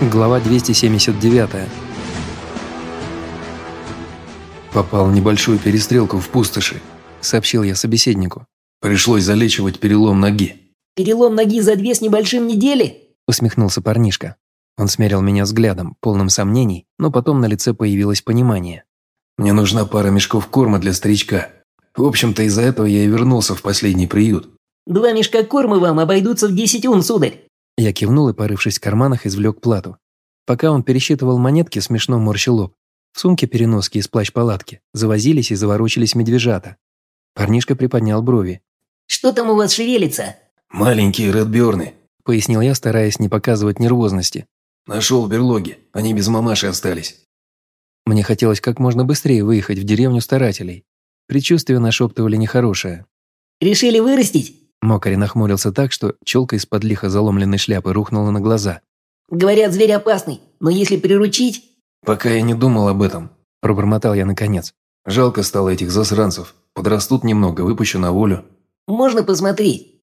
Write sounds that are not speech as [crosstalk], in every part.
Глава 279. «Попал в небольшую перестрелку в пустоши», – сообщил я собеседнику. «Пришлось залечивать перелом ноги». «Перелом ноги за две с небольшим недели?» – усмехнулся парнишка. Он смерил меня взглядом, полным сомнений, но потом на лице появилось понимание. «Мне нужна пара мешков корма для старичка. В общем-то, из-за этого я и вернулся в последний приют». «Два мешка корма вам обойдутся в десять ун, сударь». Я кивнул и, порывшись в карманах, извлек плату. Пока он пересчитывал монетки, смешно морщил лоб. В сумке переноски из плащ-палатки завозились и заворочились медвежата. Парнишка приподнял брови. «Что там у вас шевелится?» «Маленькие редберны», – пояснил я, стараясь не показывать нервозности. «Нашел в берлоге. Они без мамаши остались». Мне хотелось как можно быстрее выехать в деревню старателей. Предчувствия нашептывали нехорошее. «Решили вырастить?» Мокари нахмурился так, что челка из-под лихо заломленной шляпы рухнула на глаза. «Говорят, зверь опасный, но если приручить...» «Пока я не думал об этом», – пробормотал я наконец. «Жалко стало этих засранцев. Подрастут немного, выпущу на волю». «Можно посмотреть?»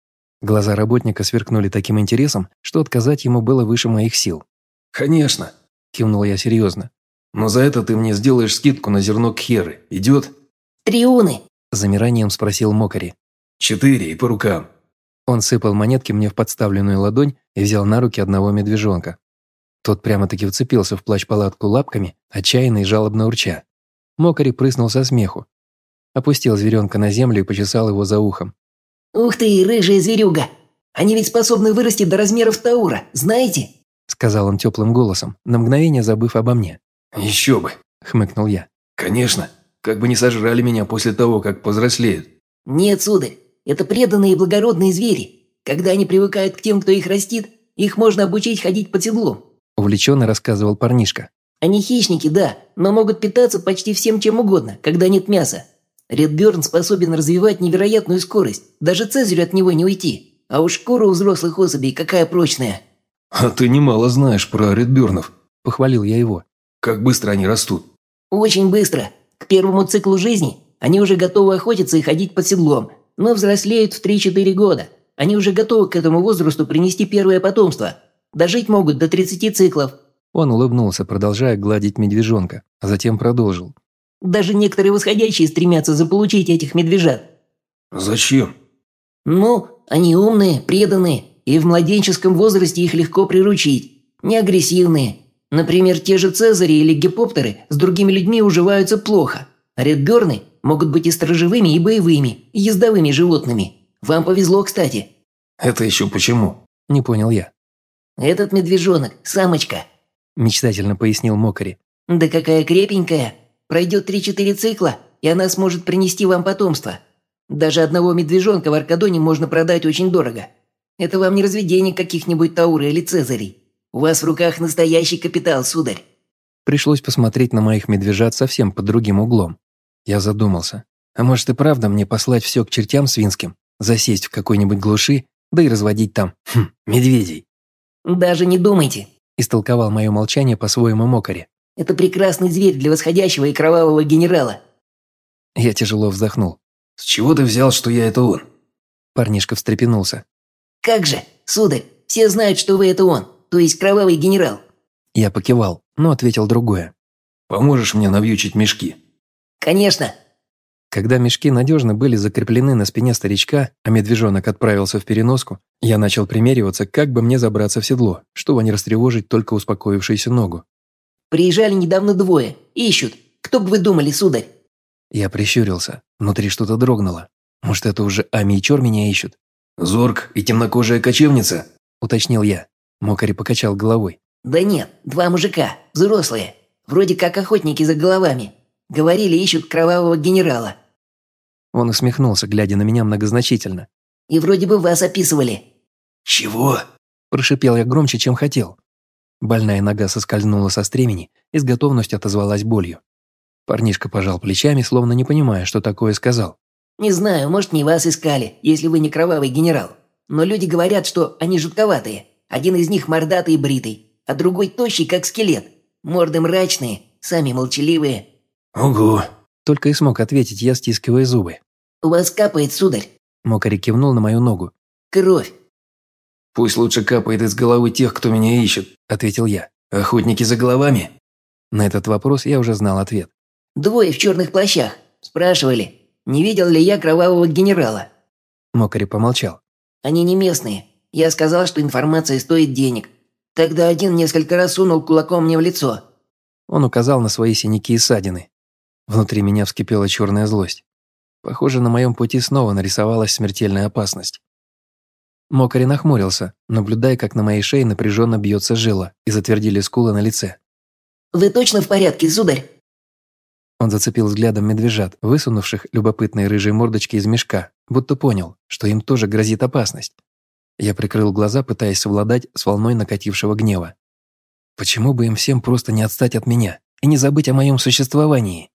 Глаза работника сверкнули таким интересом, что отказать ему было выше моих сил. «Конечно», – кивнул я серьезно. «Но за это ты мне сделаешь скидку на зерно кхеры. Идет?» «Триуны», – замиранием спросил Мокари. «Четыре и по рукам». Он сыпал монетки мне в подставленную ладонь и взял на руки одного медвежонка. Тот прямо-таки вцепился в плащ-палатку лапками, отчаянно и жалобно урча. Мокари прыснул со смеху. Опустил зверенка на землю и почесал его за ухом. «Ух ты, рыжая зверюга! Они ведь способны вырасти до размеров Таура, знаете?» Сказал он теплым голосом, на мгновение забыв обо мне. «Еще бы!» – хмыкнул я. «Конечно! Как бы не сожрали меня после того, как повзрослеют!» «Нет, сударь, это преданные и благородные звери. Когда они привыкают к тем, кто их растит, их можно обучить ходить под седлом. Увлеченно рассказывал парнишка. Они хищники, да, но могут питаться почти всем чем угодно, когда нет мяса. Редберн способен развивать невероятную скорость, даже Цезарю от него не уйти. А уж шкура у взрослых особей какая прочная. «А ты немало знаешь про редбернов», – похвалил я его. «Как быстро они растут?» «Очень быстро. К первому циклу жизни они уже готовы охотиться и ходить под седлом, но взрослеют в 3-4 года. Они уже готовы к этому возрасту принести первое потомство. Дожить могут до 30 циклов». Он улыбнулся, продолжая гладить медвежонка, а затем продолжил. «Даже некоторые восходящие стремятся заполучить этих медвежат». «Зачем?» «Ну, они умные, преданные, и в младенческом возрасте их легко приручить. Не агрессивные. Например, те же Цезари или гипоптеры с другими людьми уживаются плохо. А редберны могут быть и сторожевыми, и боевыми, и ездовыми животными. Вам повезло, кстати». «Это еще почему?» – не понял я. «Этот медвежонок – самочка», – мечтательно пояснил Мокари. «Да какая крепенькая! Пройдет 3-4 цикла, и она сможет принести вам потомство. Даже одного медвежонка в Аркадоне можно продать очень дорого. Это вам не разведение каких-нибудь Таура или Цезарей. У вас в руках настоящий капитал, сударь». Пришлось посмотреть на моих медвежат совсем под другим углом. Я задумался. А может и правда мне послать все к чертям свинским, засесть в какой-нибудь глуши, да и разводить там, [laughs] хм, медведей? «Даже не думайте», – истолковал мое молчание по-своему Мокаре. «Это прекрасный зверь для восходящего и кровавого генерала». Я тяжело вздохнул. «С чего ты взял, что я это он?» Парнишка встрепенулся. «Как же, сударь, все знают, что вы это он, то есть кровавый генерал». Я покивал, но ответил другое. «Поможешь мне навьючить мешки?» «Конечно». Когда мешки надежно были закреплены на спине старичка, а медвежонок отправился в переноску, я начал примериваться, как бы мне забраться в седло, чтобы не растревожить только успокоившуюся ногу. «Приезжали недавно двое. Ищут. Кто бы вы думали, сударь?» Я прищурился. Внутри что-то дрогнуло. Может, это уже Ами и Чор меня ищут? «Зорг и темнокожая кочевница?» – уточнил я. Мокари покачал головой. «Да нет, два мужика, взрослые. Вроде как охотники за головами. Говорили, ищут кровавого генерала». Он усмехнулся, глядя на меня многозначительно. «И вроде бы вас описывали». «Чего?» – прошипел я громче, чем хотел. Больная нога соскользнула со стремени и с готовностью отозвалась болью. Парнишка пожал плечами, словно не понимая, что такое сказал. «Не знаю, может, не вас искали, если вы не кровавый генерал. Но люди говорят, что они жутковатые. Один из них мордатый и бритый, а другой тощий, как скелет. Морды мрачные, сами молчаливые, «Ого!» Только и смог ответить я, стискивая зубы. «У вас капает, сударь!» Мокари кивнул на мою ногу. «Кровь!» «Пусть лучше капает из головы тех, кто меня ищет», – ответил я. Охотники за головами?» На этот вопрос я уже знал ответ. «Двое в черных плащах. Спрашивали, не видел ли я кровавого генерала?» Мокари помолчал. «Они не местные. Я сказал, что информация стоит денег. Тогда один несколько раз сунул кулаком мне в лицо». Он указал на свои синяки и ссадины. Внутри меня вскипела черная злость. Похоже, на моем пути снова нарисовалась смертельная опасность. Мокари нахмурился, наблюдая, как на моей шее напряженно бьется жила и затвердили скулы на лице. «Вы точно в порядке, сударь?» Он зацепил взглядом медвежат, высунувших любопытные рыжие мордочки из мешка, будто понял, что им тоже грозит опасность. Я прикрыл глаза, пытаясь совладать с волной накатившего гнева. Почему бы им всем просто не отстать от меня и не забыть о моем существовании?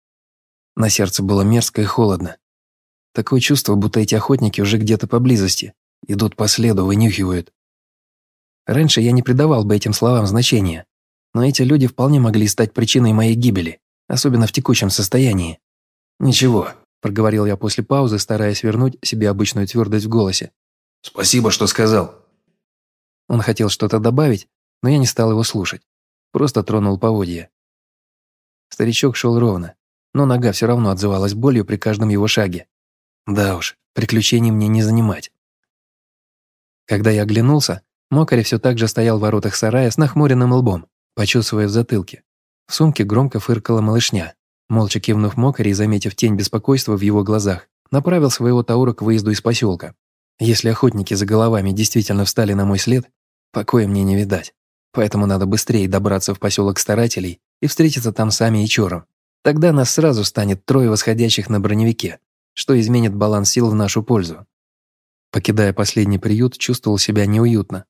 На сердце было мерзко и холодно. Такое чувство, будто эти охотники уже где-то поблизости, идут по следу, вынюхивают. Раньше я не придавал бы этим словам значения, но эти люди вполне могли стать причиной моей гибели, особенно в текущем состоянии. «Ничего», – проговорил я после паузы, стараясь вернуть себе обычную твердость в голосе. «Спасибо, что сказал». Он хотел что-то добавить, но я не стал его слушать. Просто тронул поводья. Старичок шел ровно, но нога все равно отзывалась болью при каждом его шаге. Да уж, приключений мне не занимать. Когда я оглянулся, Мокари все так же стоял в воротах сарая с нахмуренным лбом, почесывая в затылке. В сумке громко фыркала малышня. Молча кивнув Мокари и заметив тень беспокойства в его глазах, направил своего Таура к выезду из поселка. Если охотники за головами действительно встали на мой след, покоя мне не видать. Поэтому надо быстрее добраться в поселок старателей и встретиться там с Ами и Чором. Тогда нас сразу станет трое восходящих на броневике, что изменит баланс сил в нашу пользу. Покидая последний приют, чувствовал себя неуютно.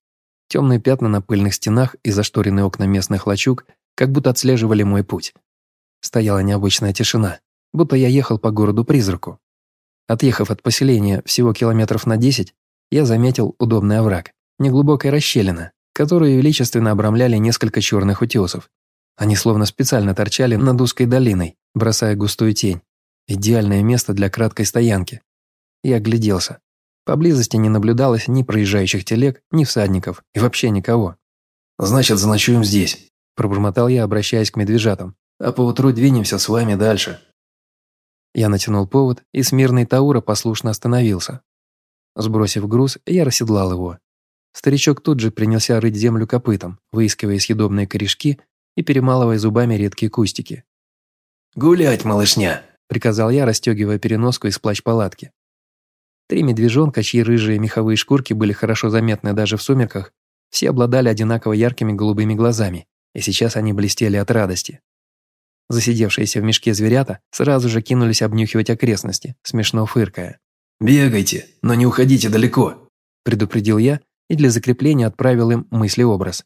Темные пятна на пыльных стенах и зашторенные окна местных лачуг как будто отслеживали мой путь. Стояла необычная тишина, будто я ехал по городу-призраку. Отъехав от поселения всего километров на 10, я заметил удобный овраг, неглубокая расщелина, которую величественно обрамляли несколько черных утесов. Они словно специально торчали над узкой долиной, бросая густую тень. Идеальное место для краткой стоянки. Я огляделся. Поблизости не наблюдалось ни проезжающих телег, ни всадников, и вообще никого. «Значит, заночуем здесь», – пробормотал я, обращаясь к медвежатам. «А поутру двинемся с вами дальше». Я натянул повод, и смирный Таура послушно остановился. Сбросив груз, я расседлал его. Старичок тут же принялся рыть землю копытом, выискивая съедобные корешки и перемалывая зубами редкие кустики. «Гулять, малышня!» – приказал я, расстегивая переноску из плащ-палатки. Три медвежонка, чьи рыжие меховые шкурки были хорошо заметны даже в сумерках, все обладали одинаково яркими голубыми глазами, и сейчас они блестели от радости. Засидевшиеся в мешке зверята сразу же кинулись обнюхивать окрестности, смешно фыркая. «Бегайте, но не уходите далеко», – предупредил я и для закрепления отправил им мыслеобраз.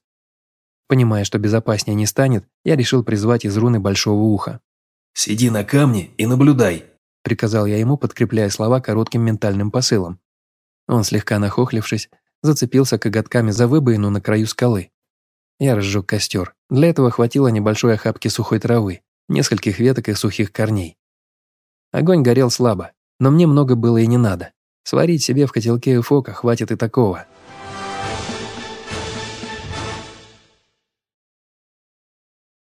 Понимая, что безопаснее не станет, я решил призвать из руны большого уха. «Сиди на камне и наблюдай», – приказал я ему, подкрепляя слова коротким ментальным посылом. Он, слегка нахохлившись, зацепился коготками за выбоину на краю скалы. Я разжег костер. Для этого хватило небольшой охапки сухой травы, нескольких веток и сухих корней. Огонь горел слабо, но мне много было и не надо. Сварить себе в котелке фока хватит и такого.